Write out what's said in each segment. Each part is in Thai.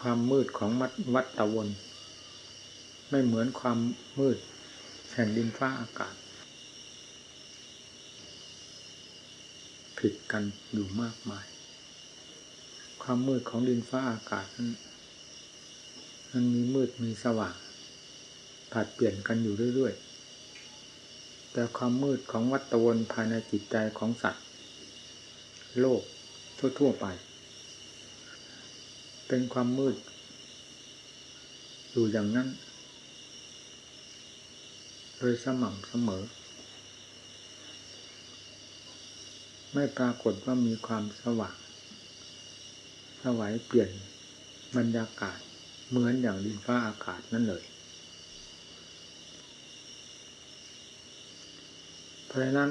ความมืดของวัดตะวนไม่เหมือนความมืดแห่งดินฟ้าอากาศ ผิดกันอยู่มากมาย ความมืดของดินฟ้าอากาศนั้นมันมีมืดมีสว่างผัดเปลี่ยนกันอยู่เรื่อยๆ แต่ความมืดของวัตวนภายในจิตใจของสัตว์ โลกทั่วๆไป เป็นความมืด อยู่อย่างนั้น โดยสม่ำเสมอ ไม่ปรากฏว่ามีความสว่างสวัยเปลี่ยนบรรยากาศเหมือนอย่างดินฟ้าอากาศนั่นเลยเพราะฉะนั้น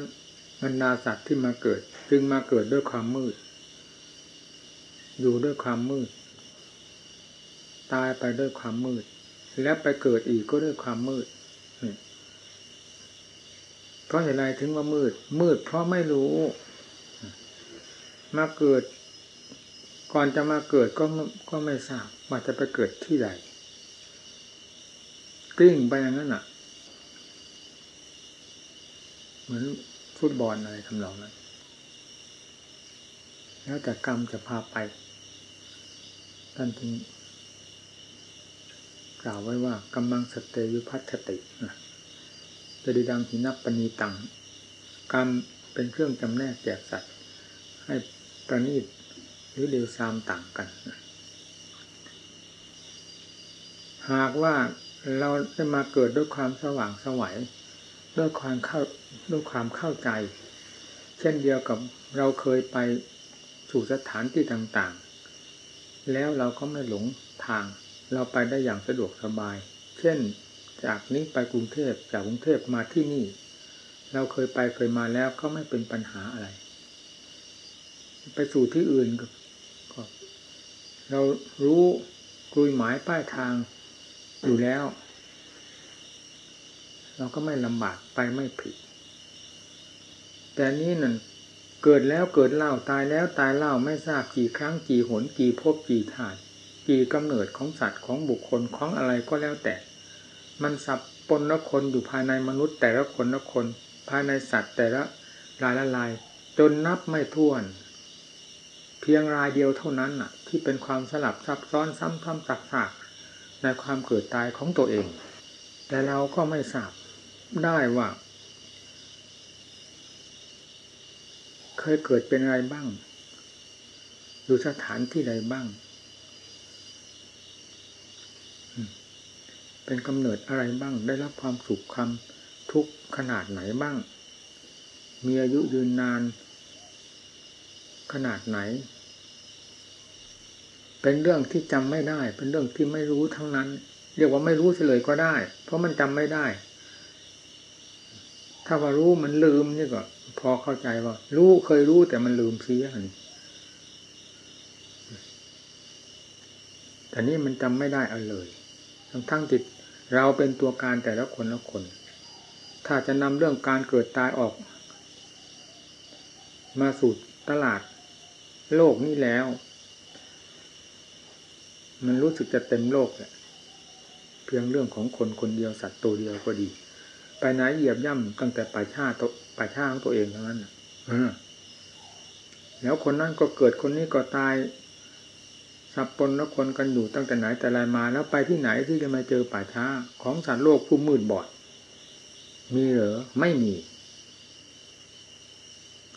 บรรดาสัตว์ที่มาเกิด จึงมาเกิดด้วยความมืด อยู่ด้วยความมืด ตายไปด้วยความมืด แล้วไปเกิดอีกก็ด้วยความมืดเพราะเหตุไรถึงว่ามืด มืดเพราะไม่รู้ มาเกิด ก่อนจะมาเกิดก็ก็ไม่ทราบว่าจะไปเกิดที่ใดกลิ้งไปอย่างนั้นอะ เหมือนฟุตบอลอะไรทำนองนั้นแล้วแต่กรรมจะพาไปท่านจึง กล่าวไว้ว่ากำลังสเตยุพัฒติจะดีดังหินับปณีตังกรรมเป็นเครื่องจำแนกแจกสัตว์ ให้ประณีตหรือเร็วซามต่างกัน หากว่าเราได้มาเกิดด้วยความสว่างสวัยด้วยความเข้าด้วยความเข้าใจ เช่นเดียวกับเราเคยไปสู่สถานที่ต่างๆ แล้วเราก็ไม่หลงทาง เราไปได้อย่างสะดวกสบาย เช่นจากนี้ไปกรุงเทพจากกรุงเทพมาที่นี่ เราเคยไปเคยมาแล้วก็ไม่เป็นปัญหาอะไร ไปสู่ที่อื่นก็เรารู้กลุยหมายป้ายทางอยู่แล้ว เราก็ไม่ลำบากไปไม่ผิด แต่นี้นั่นเกิดแล้วเกิดเล่าตายแล้วตายเล่าไม่ทราบกี่ครั้งกี่หนกี่พบกี่ถาด กี่กำเนิดของสัตว์ของบุคคลของอะไรก็แล้วแต่ มันสับปนละคนอยู่ภายในมนุษย์ แต่ละคนละคน ภายในสัตว์แต่ละรายละลาย จนนับไม่ถ้วน เพียงรายเดียวเท่านั้นน่ะ ที่เป็นความสลับซับซ้อนซ้ำซ้ำซักซากในความเกิดตายของตัวเอง แต่เราก็ไม่ทราบได้ว่า เคยเกิดเป็นอะไรบ้าง อยู่สถานที่ใดบ้าง เป็นกำเนิดอะไรบ้าง ได้รับความสุขความทุกข์ขนาดไหนบ้าง มีอายุยืนนาน ขนาดไหน เป็นเรื่องที่จำไม่ได้ เป็นเรื่องที่ไม่รู้ทั้งนั้น เรียกว่าไม่รู้เฉลยก็ได้ เพราะมันจำไม่ได้ ถ้าว่ารู้มันลืมนี่ก็พอเข้าใจว่า รู้เคยรู้แต่มันลืมเสียนี่แต่นี่มันจำไม่ได้เอาเลย ทั้งทั้งจิต เราเป็นตัวการแต่ละคนละคน ถ้าจะนำเรื่องการเกิดตายออก มาสู่ตลาด โลกนี้แล้ว มันรู้สึกจะเต็มโลกแหละเพียงเรื่องของคนคนเดียวสัตว์ตัวเดียวก็ดี ไปไหนเหยียบย่ำตั้งแต่ป่าชาตัวป่าชาของตัวเองเท่านั้นแล้วคนนั้นก็เกิดคนนี้ก็ตาย สับปนแล้วคนกันอยู่ตั้งแต่ไหนแต่ไรมาแล้วไปที่ไหนที่จะมาเจอป่าช้า ของสัตว์โลกผู้มืดบอด มีเหรอไม่มี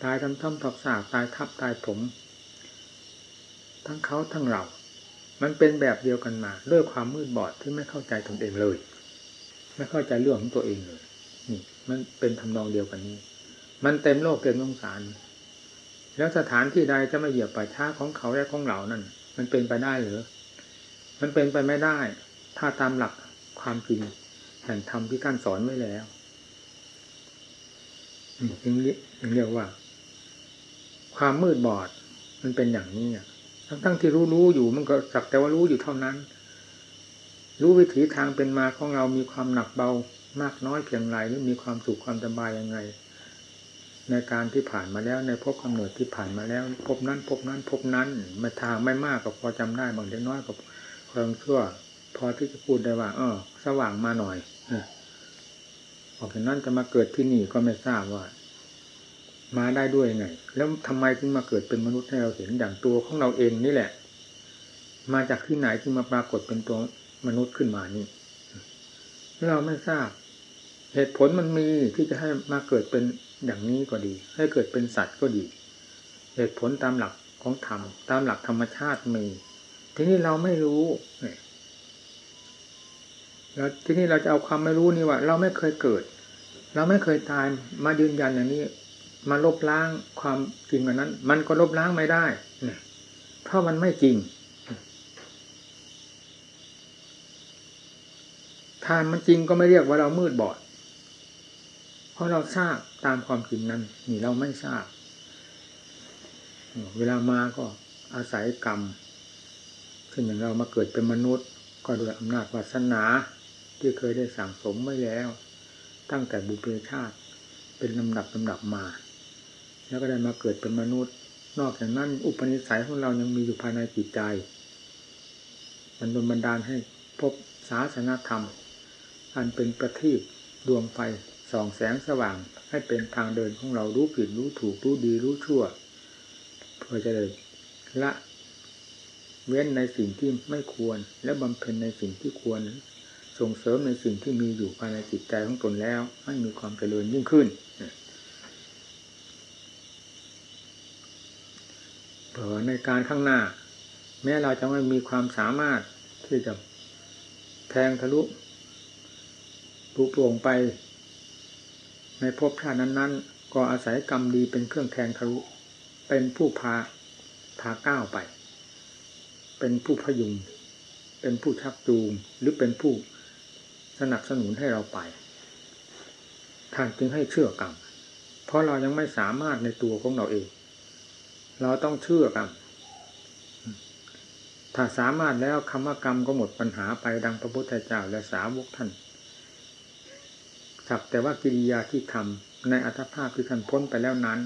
ตายทำท่ำถอกสากตายทับตายผมทั้งเขาทั้งเรา มันเป็นแบบเดียวกันมา ด้วยความมืดบอดที่ไม่เข้าใจตนเองเลย ไม่เข้าใจเรื่องของตัวเองเลย นี่ มันเป็นทำนองเดียวกันนี้ มันเต็มโลกเต็มสงสาร แล้วสถานที่ใดจะมาเหยียบป่าช้าของเขาและของเรานั่น มันเป็นไปได้หรือมันเป็นไปไม่ได้ ถ้าตามหลักความจริงแห่งธรรมที่ท่านสอนไว้แล้วจึงเรียกว่า ความมืดบอด มันเป็นอย่างนี้ทั้งทั้งที่รู้รู้อยู่มันก็สักแต่ว่ารู้อยู่เท่านั้น รู้วิถีทางเป็นมาของเรามีความหนักเบามากน้อยเพียงไรหรือมีความสุขความสบายยังไง ในการที่ผ่านมาแล้ว ในพบกำเนิดที่ผ่านมาแล้วพบนั้นพบนั้นพบนั้นมาทางไม่มากก็พอจำได้บางเล็กน้อยก็พความชั่ว พอที่จะพูดได้ว่า เออ สว่างมาหน่อยออกจากนั้นจะมาเกิดที่นี่ก็ไม่ทราบว่า มาได้ด้วยไง แล้วทำไมถึงมาเกิดเป็นมนุษย์ให้เราเห็นอย่างตัวของเราเองนี่แหละ มาจากที่ไหนจึงมาปรากฏเป็นตัวมนุษย์ขึ้นมานี่ เราไม่ทราบ เหตุผลมันมีที่จะให้มาเกิดเป็น อย่างนี้ก็ดี ให้เกิดเป็นสัตว์ก็ดี เหตุผลตามหลักของธรรมตามหลักธรรมชาติมี ทีนี้เราไม่รู้แล้วทีนี้เราจะเอาความไม่รู้นี่ว่า เราไม่เคยเกิด เราไม่เคยตายมายืนยันอย่างนี้ มาลบล้างความจริงอันนั้น มันก็ลบล้างไม่ได้เนี่ยเพราะมันไม่จริงถ้ามันจริงก็ไม่เรียกว่าเรามืดบอด ราะเราทราบตามความจริงนั้น นี่เราไม่ทราบ เวลามาก็อาศัยกรรมเช่นอย่างเรามาเกิดเป็นมนุษย์ ก็โดยอำนาจวาสนา ที่เคยได้สั่งสมไว้แล้ว ตั้งแต่บุพเพชาติเป็นลำดับลำดับมา แล้วก็ได้มาเกิดเป็นมนุษย์ นอกจากนั้น อุปนิสัยของเรายังมีอยู่ภายในจิตใจ มันโดนบันดาลให้พบศาสนาธรรม อันเป็นประทีปดวงไฟ ส่องแสงสว่างให้เป็นทางเดินของเรารู้ผิดรู้ถูกรู้ดีรู้ชั่ว เพื่อจะได้ละ เว้นในสิ่งที่ไม่ควร และบำเพ็ญในสิ่งที่ควร ส่งเสริมในสิ่งที่มีอยู่ภายในจิตใจของตนแล้ว ให้มีความเจริญยิ่งขึ้นเผื่อในการข้างหน้า แม้เราจะไม่มีความสามารถที่จะแทงทะลุปูโปร่งไป ในภพชาตินั้นๆ ก็อาศัยกรรมดีเป็นเครื่องแทงทะลุเป็นผู้พาพาก้าวไป เป็นผู้พยุง เป็นผู้ชักจูง หรือเป็นผู้สนับสนุนให้เราไปท่านจึงให้เชื่อกรรม เพราะเรายังไม่สามารถในตัวของเราเอง เราต้องเชื่อกรรม ถ้าสามารถแล้วคำว่ากรรมก็หมดปัญหาไปดังพระพุทธเจ้าและสาวกท่าน สักแต่ว่ากิริยาที่ทำในอัตภาพที่ท่านพ้นไปแล้วนั้น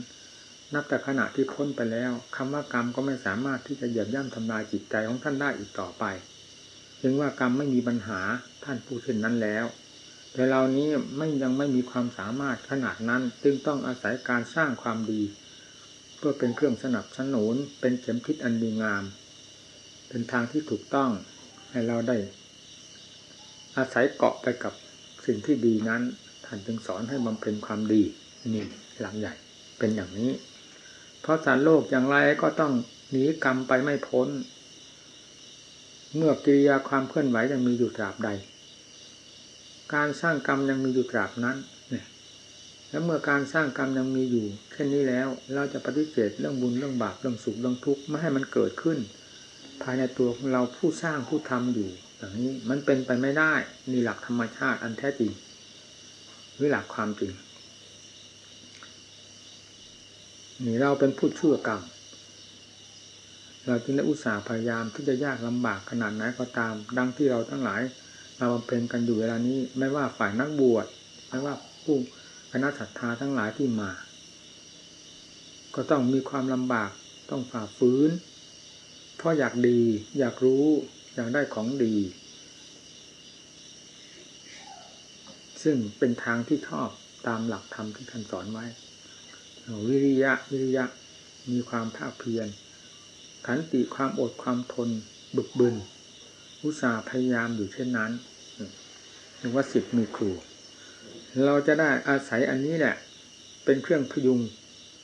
นับแต่ขณะที่พ้นไปแล้วคำว่ากรรมก็ไม่สามารถที่จะเหยียบย่ำทำลายจิตใจของท่านได้อีกต่อไปจึงว่ากรรมไม่มีปัญหาท่านพูดเช่นนั้นแล้ว แต่เรานี้ไม่ยังไม่มีความสามารถขนาดนั้นจึงต้องอาศัยการสร้างความดี เพื่อเป็นเครื่องสนับสนุนเป็นเข็มทิศอันดีงาม เป็นทางที่ถูกต้องให้เราได้ อาศัยเกาะไปกับสิ่งที่ดีนั้น ท่านจึงสอนให้บำเพ็ญความดีนี่หลังใหญ่เป็นอย่างนี้ เพราะสารโลกอย่างไรก็ต้องหนีกรรมไปไม่พ้น เมื่อกิริยาความเคลื่อนไหวยังมีอยู่ตราบใด การสร้างกรรมยังมีอยู่ตราบนั้นเนี่ยแล้วเมื่อการสร้างกรรมยังมีอยู่เช่นนี้แล้ว เราจะปฏิเสธเรื่องบุญเรื่องบาปเรื่องสุขเรื่องทุกข์ไม่ให้มันเกิดขึ้น ภายในตัวของเราผู้สร้างผู้ทำอยู่อย่างนี้มันเป็นไปไม่ได้นี่หลักธรรมชาติอันแท้จริง รือหลักความจริงนี่เราเป็นผู้ชั่วกรรม เราจึงได้อุตส่าห์พยายามที่จะยากลำบากขนาดไหนก็ตาม ดังที่เราทั้งหลายมาบำเพ็ญกันอยู่เวลานี้ ไม่ว่าฝ่ายนักบวชไม่ว่าผู้คณะศรัทธาทั้งหลายที่มา ก็ต้องมีความลำบากต้องฝ่าฟื้นเพราะอยากดี อยากรู้ อยากได้ของดี ซึ่งเป็นทางที่ชอบตามหลักธรรมที่ท่านสอนไว้ วิริยะวิริยะมีความภาคเพียรขันติความอดความทน บึกบึนอุตสาห์พยายามอยู่เช่นนั้นถึงว่าสิทธิ์มีครู เราจะได้อาศัยอันนี้แหละ เป็นเครื่องพยุง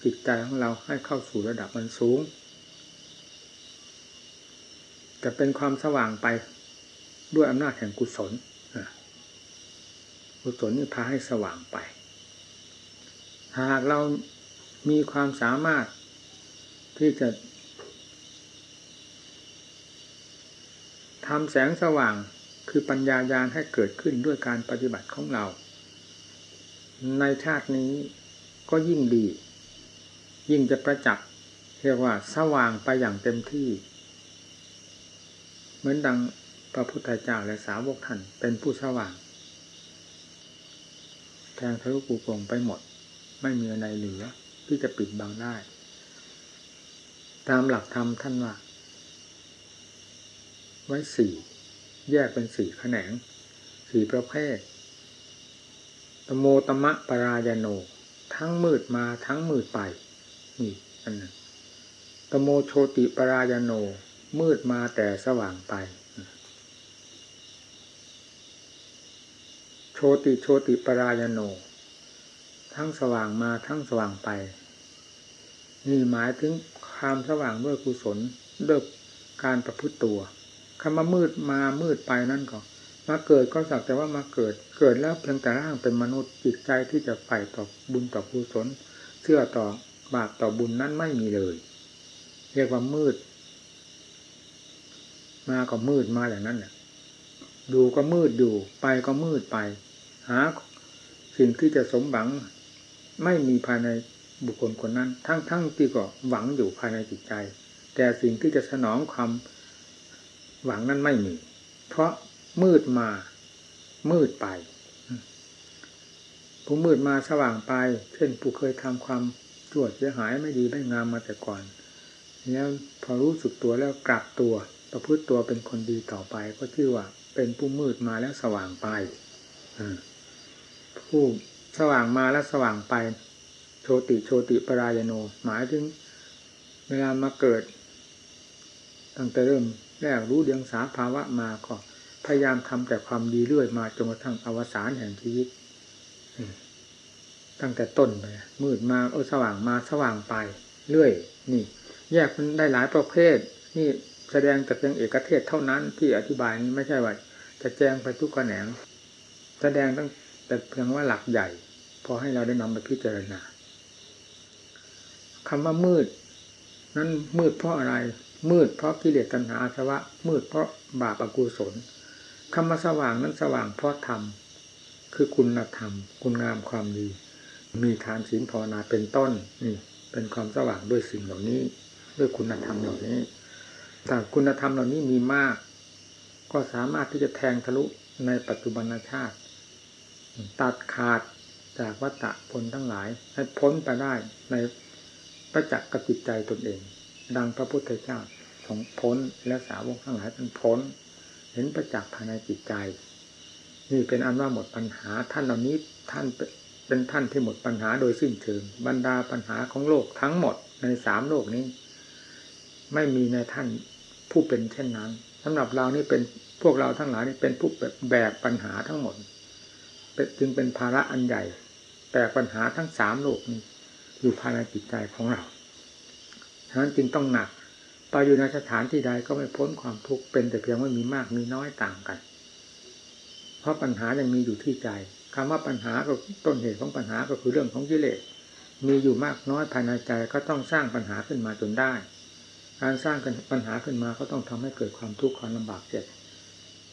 จิตใจของเราให้เข้าสู่ระดับมันสูง จะเป็นความสว่างไปด้วยอำนาจแห่งกุศล กุศลนี่พาให้สว่างไป หากเรามีความสามารถที่จะทำแสงสว่างคือปัญญายาณให้เกิดขึ้นด้วยการปฏิบัติของเรา ในชาตินี้ก็ยิ่งดี ยิ่งจะประจักษ์เรียกว่าสว่างไปอย่างเต็มที่ เหมือนดังพระพุทธเจ้าและสาวกท่านเป็นผู้สว่าง แทงทะลุปูโปร่งไปหมด ไม่มีอะไรเหลือ ที่จะปิดบังได้ ตามหลักธรรมท่านว่า ไว้สี่แยกเป็นสี่แขนงสี่ประเภทตโมตมะปรายโน ทั้งมืดมาทั้งมืดไป นี่อันนั้นตโมโชติปรายโน มืดมาแต่สว่างไป โช ติโชติปรายโน ทั้งสว่างมาทั้งสว่างไป นี่หมายถึงความสว่างด้วยกุศลด้วยการประพฤติตัวคำว่ามืดมามืดไปนั่นก็มาเกิดก็สักแต่ว่ามาเกิด เกิดแล้วเพียงแต่ร่างเป็นมนุษย์จิตใจที่จะใฝ่ต่อบุญต่อกุศลเชื่อต่อบาปต่อบุญนั้นไม่มีเลย เรียกว่ามืด มาก็มืดมาอย่างนั้นแหละดูก็มืดอยู่ ไปก็มืดไป หาสิ่งที่จะสมหวังไม่มีภายในบุคคลคนนั้น ทั้งๆทที่ก็หวังอยู่ภายในจิตใจ แต่สิ่งที่จะสนองความหวังนั้นไม่มี เพราะมืดมามืดไปผู้มืดมาสว่างไป เช่นผู้เคยทำความชั่วเสียหายไม่ดีไม่งามมาแต่ก่อน แล้วพอรู้สึกตัวแล้วกลับตัว ประพฤติตัวเป็นคนดีต่อไป ก็ชื่อว่า เป็นผู้มืดมาแล้วสว่างไป ผู้สว่างมาแล้วสว่างไป โชติโชติปรายโน หมายถึง เวลามาเกิด ตั้งแต่เริ่มแรกรู้เดียงสาภาวะมาก็พยายามทำแต่ความดีเรื่อยมาจนกระทั่งอวสานแห่งชีวิตตั้งแต่ต้นไปมืดมาเออสว่างมาสว่างไป เรื่อย นี่ แยกมันได้หลายประเภท นี่แสดงแต่เพียงเอกเทศเท่านั้นที่อธิบายนี้ไม่ใช่ว่าจะแจ้งไปทุกแขนง แสดงตั้ง แต่เพียงว่าหลักใหญ่ พอให้เราได้นำไปพิจารณาคำว่ามืด นั้นมืดเพราะอะไร มืดเพราะกิเลสตัณหาอาสวะ มืดเพราะบาปอกุศลคำว่าสว่างนั้นสว่างเพราะธรรมคือคุณธรรม คุณงามความดี มีทานศีลภาวนาเป็นต้นนี่ เป็นความสว่างด้วยสิ่งเหล่านี้ ด้วยคุณธรรมเหล่านี้แต่คุณธรรมเหล่านี้มีมาก ก็สามารถที่จะแทงทะลุในปัจจุบันชาติ ตัดขาดจากวัฏฏะผลทั้งหลาย ให้พ้นไปได้ในประจักษ์กับจิตใจตนเอง ดังพระพุทธเจ้าทรงพ้นและสาวกทั้งหลายเป็นพ้น เห็นประจักษ์ภายในจิตใจ นี่เป็นอันว่าหมดปัญหาท่านเหล่านี้ท่านเป็นท่านที่หมดปัญหาโดยสิ้นเชิงบรรดาปัญหาของโลกทั้งหมดในสามโลกนี้ ไม่มีในท่านผู้เป็นเช่นนั้นสำหรับเรานี่เป็นพวกเราทั้งหลายนี่เป็นผู้แบกปัญหาทั้งหมด จึงเป็นภาระอันใหญ่แบกปัญหาทั้งสามโลกนี้ อยู่ภายในจิตใจของเราฉะนั้นจึงต้องหนักไปอยู่ในสถานที่ใดก็ไม่พ้นความทุกข์เป็นแต่เพียงว่ามีมากมีน้อยต่างกัน เพราะปัญหายังมีอยู่ที่ใจคำว่าปัญหาก็ต้นเหตุของปัญหาก็คือเรื่องของกิเลสมีอยู่มากน้อยภายในใจก็ต้องสร้างปัญหาขึ้นมาจนได้ การสร้างปัญหาขึ้นมาก็ต้องทำให้เกิดความทุกข์ความลำบากเจ็บ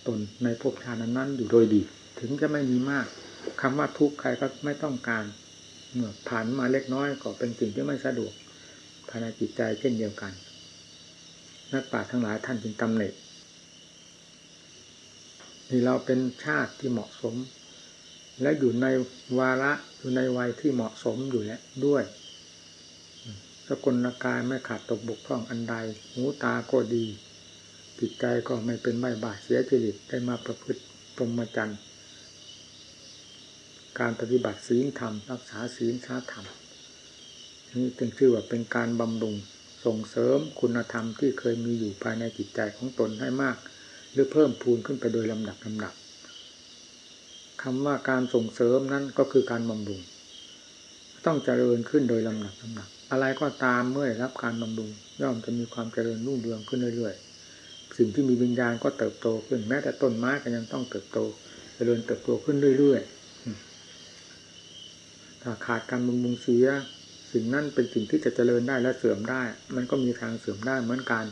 ตนในภพชาตินั้นอยู่โดยดี ถึงจะไม่มีมากคำว่าทุกข์ใครก็ไม่ต้องการเมื่อผ่านมาเล็กน้อยก็เป็นสิ่งที่ไม่สะดวกภายในจิตใจเช่นเดียวกัน นักปราชญ์ทั้งหลายท่านจึงตำหนินี่เราเป็นชาติที่เหมาะสม และอยู่ในวาระอยู่ในวัยที่เหมาะสมอยู่แล้วด้วย สกุลกายไม่ขาดตกบกพร่องอันใด หูตาก็ดีจิตใจก็ไม่เป็นใบบาเสียจริตได้มาประพฤติปรมจันทร์ การปฏิบัติศีลธรรม รักษาศีลชาธรรม นี่จึงชื่อว่าเป็นการบำรุงส่งเสริมคุณธรรมที่เคยมีอยู่ภายในจิตใจของตนให้มาก หรือเพิ่มพูนขึ้นไปโดยลำดับลำดับคำว่าการส่งเสริมนั้นก็คือการบำรุง ต้องเจริญขึ้นโดยลำดับลำดับ อะไรก็ตามเมื่อรับการบำรุง ย่อมจะมีความเจริญรุ่งเรืองขึ้นเรื่อยๆ สิ่งที่มีวิญญาณก็เติบโตขึ้นแม้แต่ต้นไม้ก็ยังต้องเติบโต เจริญเติบโตขึ้นเรื่อยๆ ถ้าขาดการบำรุงเสีย สิ่งนั้นเป็นสิ่งที่จะเจริญได้และเสื่อมได้ มันก็มีทางเสื่อมได้เหมือนกัน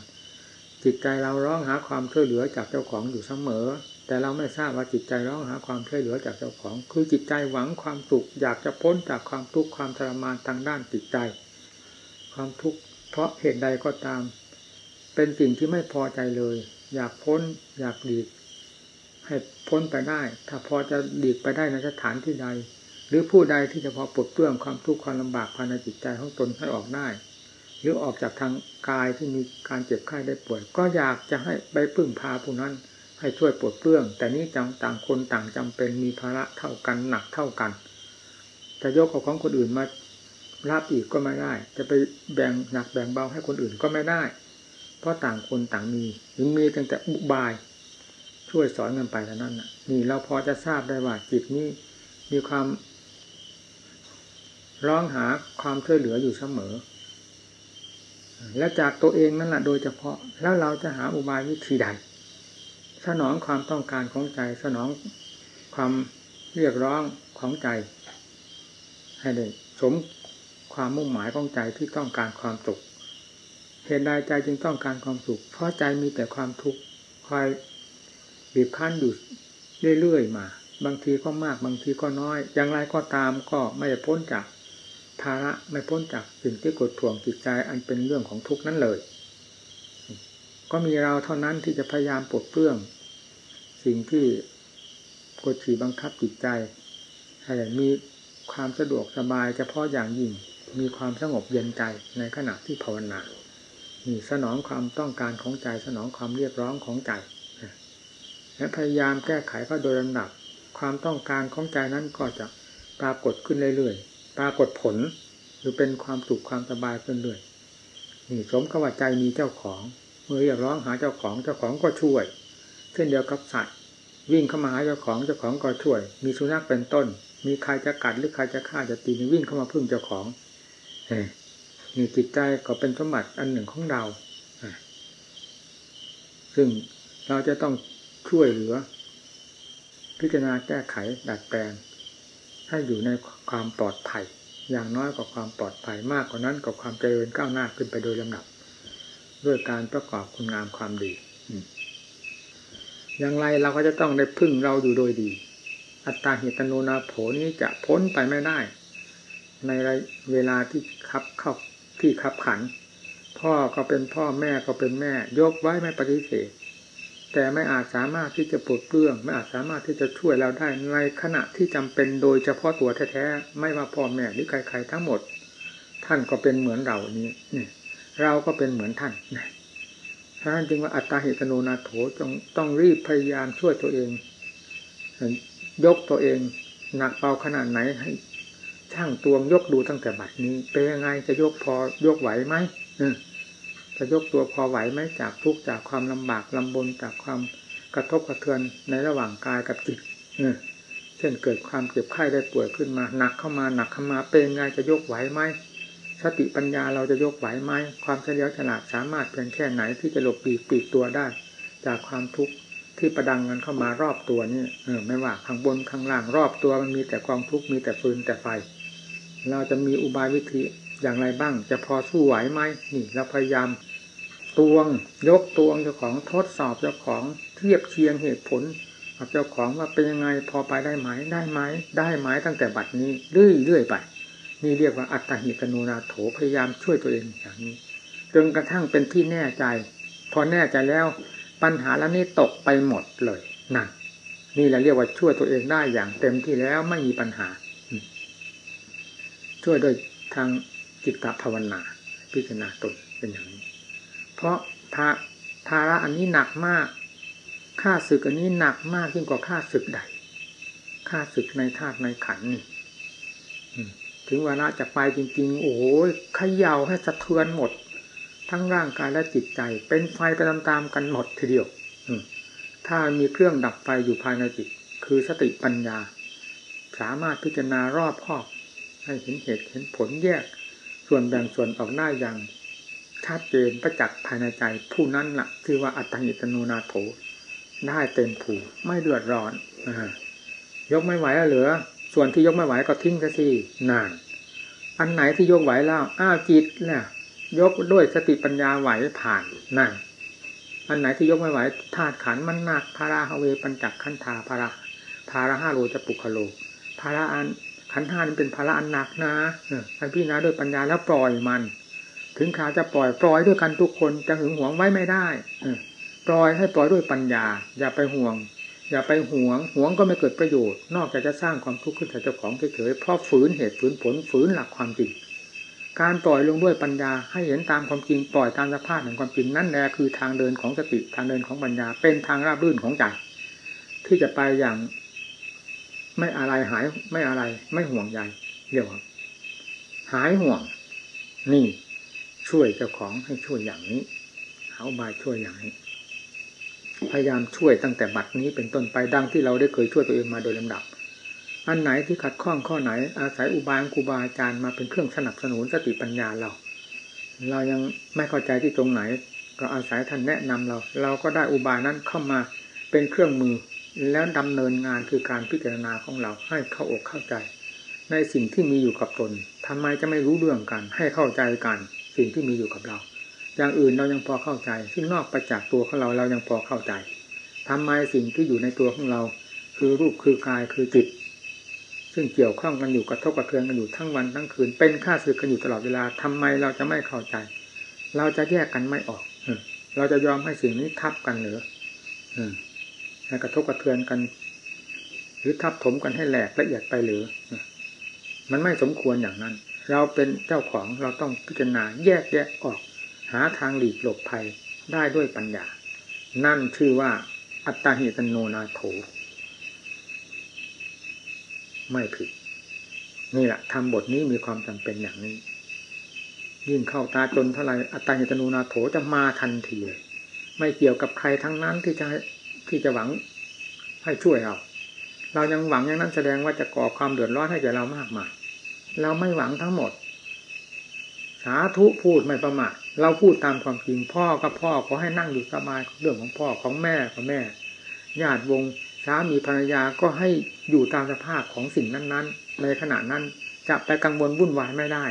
จิตใจเราร้องหาความช่วยเหลือจากเจ้าของอยู่เสมอ แต่เราไม่ทราบว่าจิตใจร้องหาความช่วยเหลือจากเจ้าของ คือจิตใจหวังความสุขอยากจะพ้นจากความทุกข์ความทรมานทางด้านจิตใจ ความทุกข์เพราะเหตุใดก็ตาม เป็นสิ่งที่ไม่พอใจเลย อยากพ้น อยากหลีกให้พ้นไปได้ ถ้าพอจะหลีกไปได้ในสถานที่ใด หรือผู้ใดที่จะพอปลดเปลื้องความทุกข์ความลำบากภายในจิตใจของตนให้ออกได้ หรือออกจากทางกายที่มีการเจ็บไข้ได้ป่วย ก็อยากจะให้ไปพึ่งพาผู้นั้นให้ช่วยปลดเปลื้อง แต่นี้จังต่างคนต่างจำเป็นมีภาระเท่ากันหนักเท่ากันจะยกเอาของคนอื่นมารับอีกก็ไม่ได้ จะไปแบ่งหนักแบ่งเบาให้คนอื่นก็ไม่ได้ เพราะต่างคนต่างมีถึงมีตั้งแต่อุบาย ช่วยสอนกันไปเท่านั้นนี่เราพอจะทราบได้ว่าจิตนี้มีความ ร้องหาความช่วยเหลืออยู่เสมอ และจากตัวเองนั่นแหละโดยเฉพาะ แล้วเราจะหาอุบายวิธีใด สนองความต้องการของใจ สนองความเรียกร้องของใจ ให้ได้สมความมุ่งหมายของใจที่ต้องการความสุขเหตุใดใจจึงต้องการความสุข เพราะใจมีแต่ความทุกข์คอยบีบคั้นอยู่เรื่อยๆมา บางทีก็มาก บางทีก็น้อย อย่างไรก็ตามก็ไม่พ้นจาก ภาระไม่พ้นจากสิ่งที่กดท่วงจิตใจอันเป็นเรื่องของทุกข์นั้นเลย ก็มีเราเท่านั้นที่จะพยายามปลดเปลื้อง สิ่งที่กดขี่บังคับจิตใจให้มีความสะดวกสบายเฉพาะอย่างยิ่งมีความสงบเย็นใจในขณะที่ภาวนานี่สนองความต้องการของใจสนองความเรียกร้องของใจและพยายามแก้ไขก็โดยลำดับ ความต้องการของใจนั้นก็จะปรากฏขึ้นเรื่อยๆ ปรากฏผลหรือเป็นความสุขความสบายขึ้นเรื่อยนี่สมกับว่าใจมีเจ้าของเมื่อเรียกร้องหาเจ้าของเจ้าของก็ช่วย เช่นเดียวกับสัตว์วิ่งเข้ามาหาเจ้าของเจ้าของก็ช่วย มีสุนัขเป็นต้น มีใครจะกัดหรือใครจะฆ่าจะตีวิ่งเข้ามาพึ่งเจ้าของนี่จิตใจก็เป็นสมบัติอันหนึ่งของเราซึ่งเราจะต้องช่วยเหลือ พิจารณาแก้ไขดัดแปลง ให้อยู่ในความปลอดภัย อย่างน้อยกว่าความปลอดภัยมากกว่านั้นกับความเจริญก้าวหน้าขึ้นไปโดยลำดับ ด้วยการประกอบคุณงามความดีอย่างไรเราก็จะต้องได้พึ่งเราอยู่โดยดี อัตตาหิตโนนาโผนี้จะพ้นไปไม่ได้ ในเวลาที่คับเข้าที่คับขัน พ่อก็เป็นพ่อแม่ก็เป็นแม่ ยกไว้ไม่ปฏิเสธ แต่ไม่อาจสามารถที่จะปลดเปลื้อง ไม่อาจสามารถที่จะช่วยเราได้ในขณะที่จำเป็นโดยเฉพาะตัวแท้ๆไม่ว่าพ่อแม่หรือใครๆทั้งหมด ท่านก็เป็นเหมือนเรานี้นี่เราก็เป็นเหมือนท่านท่านจึงว่าอัตตาหิตโนนาโถจงต้องรีบพยายามช่วยตัวเอง ยกตัวเองหนักเบาขนาดไหนให้ช่างตวงยกดูตั้งแต่บัดนี้ เป็นยังไงจะยกพอยกไหวไหม จะยกตัวพอไหวไหมจากทุกจากความลำบากลำบนจากความกระทบกระเทือนในระหว่างกายกับจิตเช่นเกิดความเจ็บไข้ได้ป่วยขึ้นมาหนักเข้ามาหนักเข้ามาเป็นไงจะยกไหวไหมสติปัญญาเราจะยกไหวไหมความเฉลียวฉลาดสามารถเพียงแค่ไหนที่จะหลบปีกปีกตัวได้ จากความทุกข์ที่ประดังกันเข้ามารอบตัวนี่เออไม่ว่าข้างบนข้างล่างรอบตัวมันมีแต่กองทุกข์มีแต่ฟืนแต่ไฟ เราจะมีอุบายวิธีอย่างไรบ้าง จะพอสู้ไหวไหมนี่เราพยายาม ตวง ยกตวงเจ้าของทดสอบเจ้าของเทียบเคียงเหตุผลกับเจ้าของว่าเป็นยังไงพอไปได้ไหมได้ไหมได้ไหมตั้งแต่บัดนี้เรื่อยๆไป นี่เรียกว่าอัตหิกนูนาโถพยายามช่วยตัวเองอย่างนี้จนกระทั่งเป็นที่แน่ใจ พอแน่ใจแล้ว ปัญหาแล้วนี่ตกไปหมดเลยนั่นนี่เราเรียกว่าช่วยตัวเองได้อย่างเต็มที่แล้วไม่มีปัญหา ช่วยโดยทางจิตภาวนา พิจารณาตนเป็นอย่างนี้ เพราะทาทาระอันนี้หนักมากค่าศึกอันนี้หนักมากยิ่งกว่าค่าศึกใดค่าศึกในธาตุในขันนี่ถึงเวลาจะไปจริง ๆ โอ้โหขย่าให้สะเทือนหมด ทั้งร่างกายและจิตใจ เป็นไฟไปตามๆกันหมดทีเดียวถ้ามีเครื่องดับไฟอยู่ภายในจิต คือสติปัญญา สามารถพิจารณารอบคอบให้เห็นเหตุเห็นผลแยก ส่วนแบ่งส่วนออกหน้าอย่าง ชัดเจนประจักษ์ภายในใจผู้นั้นละ่ะ คือว่าอัตติตโนนาโถได้เต็มผูไม่เดือดร้อนอยกไม่ไหวเหลือ ส่วนที่ยกไม่ไหวก็ทิ้งซะสินาน อันไหนที่ยกไหวแล้วอ้าวจิตเนี่ยยกด้วยสติปัญญาไหวผ่านนั่นอันไหนที่ยกไม่ไหวธาตุขันมันหนักภาราฮเวปัญจักขันธาภาระภาระห้าโลจะปุคโลภาระอันขันห้านี่เป็นภาระอันหนักนะอันพี่นะด้วยปัญญาแล้วปล่อยมัน ถึงขาจะปล่อยปล่อยด้วยกันทุกคนจะหึงหวงไว้ไม่ได้ปล่อยให้ปล่อยด้วยปัญญา อย่าไปห่วง อย่าไปห่วงห่วงก็ไม่เกิดประโยชน์ นอกจากจะสร้างความทุกข์ขึ้นแต่เจ้าของเฉยๆเพราะฝืนเหตุฝืนผลฝืนหลักความจริงการปล่อยลงด้วยปัญญาให้เห็นตามความจริงปล่อยตามสภาพแห่งความจริงนั่นแหละคือทางเดินของสติทางเดินของปัญญา เป็นทางราบรื่นของใจที่จะไปอย่าง ไม่อะไรหายไม่อะไร ไม่ห่วงใยเรียกว่าหายห่วง นี่ ช่วยเจ้าของให้ช่วยอย่างนี้เอาบายช่วยอย่างนี้ พยายามช่วยตั้งแต่บัดนี้เป็นต้นไปดังที่เราได้เคยช่วยตัวเองมาโดยลำดับ อันไหนที่ขัดข้องข้อไหน อาศัยอุบายครูบาอาจารย์มาเป็นเครื่องสนับสนุนสติปัญญาเรา เรายังไม่เข้าใจที่ตรงไหน ก็อาศัยท่านแนะนำเรา เราก็ได้อุบายนั้นเข้ามาเป็นเครื่องมือแล้วดำเนินงานคือการพิจารณาของเราให้เข้าอกเข้าใจ ในสิ่งที่มีอยู่กับตนทำไมจะไม่รู้เรื่องกัน ให้เข้าใจกัน สิ่งที่มีอยู่กับเรา อย่างอื่นเรายังพอเข้าใจ ซึ่งนอกไปจากตัวของเราเรายังพอเข้าใจทำไมสิ่งที่อยู่ในตัวของเรา คือรูปคือกายคือจิต ซึ่งเกี่ยวข้องกันอยู่กระทบกระเทือนกันอยู่ทั้งวันทั้งคืน เป็นข้าศึกกันอยู่ตลอดเวลาทำไมเราจะไม่เข้าใจ เราจะแยกกันไม่ออกเราจะยอมให้สิ่งนี้ทับกันหรือให้กระทบกระเทือนกัน หรือทับถมกันให้แหลกละเอียดไปหรือมันไม่สมควรอย่างนั้น เราเป็นเจ้าของเราต้องพิจารณาแยกแยะออก หาทางหลีกหลบภัยได้ด้วยปัญญา นั่นชื่อว่า อัตตาหิตโนนาโถ ไม่ผิด นี่แหละทำบทนี้มีความจำเป็นอย่างนี้ ยิ่งเข้าตาจนเท่าไรอัตตาหิตโนนาโถจะมาทันทีเลยไม่เกี่ยวกับใครทั้งนั้นที่จะที่จะหวังให้ช่วยเรา เรายังหวังอย่างนั้นแสดงว่าจะก่อความเดือดร้อนให้แก่เรามากมาย เราไม่หวังทั้งหมด สาธุพูดไม่ประมาทเราพูดตามความจริงพ่อกับพ่อขอให้นั่งอยู่สบายเรื่องของพ่อของแม่ของแม่ญาติวงสามีภรรยาก็ให้อยู่ตามสภาพของสิ่งนั้น ๆ ในขณะนั้นจะไปกังวลวุ่นวายไม่ได้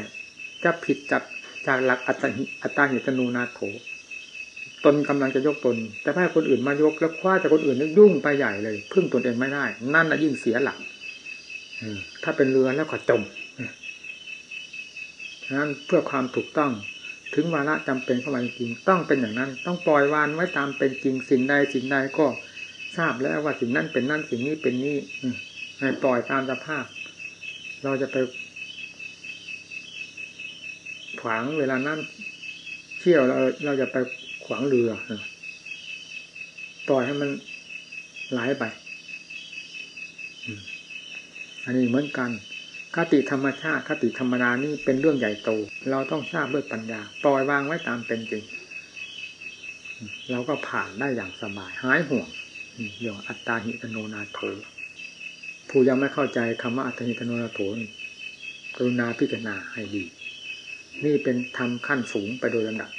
จะผิดจากจากหลักอัตติอัตตาหิตนูนาโถ ตนกำลังจะยกตน แต่ถ้าคนอื่นมายกแล้วคว้าจากคนอื่นนี่ยุ่งไปใหญ่เลย พึ่งตนเองไม่ได้ นั่นน่ะยิ่งเสียหลักถ้าเป็นเรือแล้วก็จม ฉะนั้นเพื่อความถูกต้องถึงวาระจำเป็นเข้ามาจริงต้องเป็นอย่างนั้น ต้องปล่อยวานไว้ตามเป็นจริงสิ่งใดสิ่งใดก็ทราบแล้วว่าสิ่งนั้นเป็นนั่นสิ่งนี้เป็นนี้ให้ปล่อยตามสภาพ เราจะไปขวางเวลานั้นเที่ยวเราเราจะไปขวางเรือปล่อยให้มันไหลไป อันนี้เหมือนกัน คติธรรมชาติคติธรรมดานี่เป็นเรื่องใหญ่โต เราต้องทราบด้วยปัญญา ปล่อยวางไว้ตามเป็นจริง เราก็ผ่านได้อย่างสบาย หายห่วงเรื่องอัตตาหิตโนนาโถผู้ยังไม่เข้าใจคำว่าอัตตาหิตโนนาโถกรุณาพิจารณาให้ดี นี่เป็นธรรมขั้นสูงไปโดยลำดับ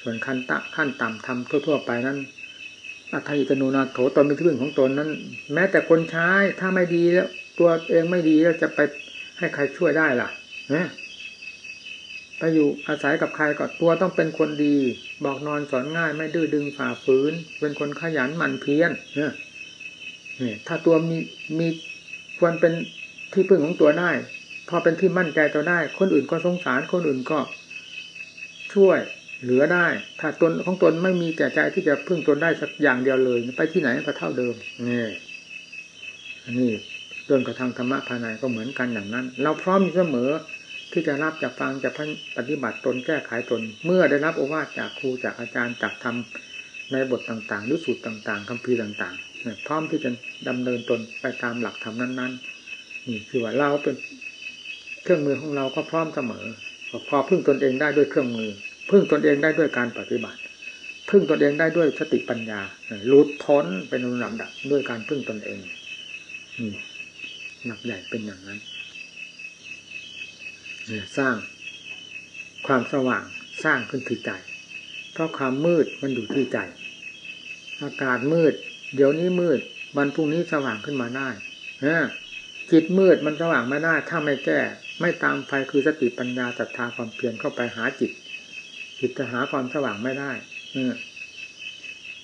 ส่วนขั้นตะขั้นต่ำทำทั่ว ๆ ไปนั้นอัตตาหิตโนนาโถตนเป็นที่พึ่งของตนนั้น แม้แต่คนใช้ถ้าไม่ดีแล้ว ตัวเองไม่ดีแล้วจะไปให้ใครช่วยได้ล่ะนะไปอยู่อาศัยกับใครก็ตัวต้องเป็นคนดี บอกนอนสอนง่ายไม่ดื้อดึงฝ่าฝืน เป็นคนขยันหมั่นเพียรเนี่ยถ้าตัวมีมีควรเป็นที่พึ่งของตัวได้ พอเป็นที่มั่นใจตัวได้ คนอื่นก็สงสารคนอื่นก็ ช่วยเหลือได้ ถ้าตนของตนไม่มีแก่ใจที่จะพึ่งตนได้สักอย่างเดียวเลย ไปที่ไหนก็เท่าเดิมนี่นี่ เรื่องกระทำธรรมะภายในก็เหมือนกันอย่างนั้น เราพร้อมเสมอที่จะรับจะฟังจะปฏิบัติตนแก้ไขตน เมื่อได้รับโอวาทจากครูจากอาจารย์จากธรรมในบทต่างๆหรือสูตรต่างๆคำพีต่างๆพร้อมที่จะดำเนินตนไปตามหลักธรรมนั้น ๆ นี่คือว่าเราเป็นเครื่องมือของเราก็พร้อมเสมอ พอพึ่งตนเองได้ด้วยเครื่องมือ พึ่งตนเองได้ด้วยการปฏิบัติ พึ่งตนเองได้ด้วยสติปัญญาหลุดพ้นเป็นลำดับด้วยการพึ่งตนเองนี่ หนักใหญ่เป็นอย่างนั้นเนี่ยสร้างความสว่างสร้างขึ้นที่ใจ เพราะความมืดมันอยู่ที่ใจ อากาศมืด เดี๋ยวนี้มืด วันพรุ่งนี้สว่างขึ้นมาได้จิตมืดมันสว่างไม่ได้ ถ้าไม่แก้ ไม่ตามไฟคือสติปัญญาศรัทธาความเพียรเข้าไปหาจิต จิตจะหาความสว่างไม่ได้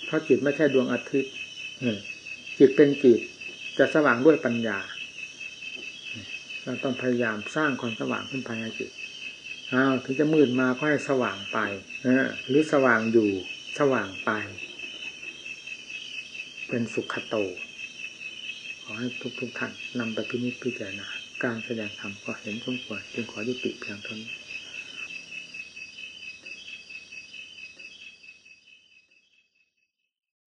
เพราะจิตไม่ใช่ดวงอาทิตย์จิตเป็นจิตจะสว่างด้วยปัญญา เราต้องพยายามสร้างความสว่างขึ้นภายในจิตอ้าวถึงจะมืดมาก็ให้สว่างไปหรือสว่างอยู่สว่างไป เป็นสุขโต ขอให้ทุกทุกท่านนำไปพินิจพิจารณาการแสดงธรรมก็เห็นสมควรจึงขอยุติเพียงเท่านี้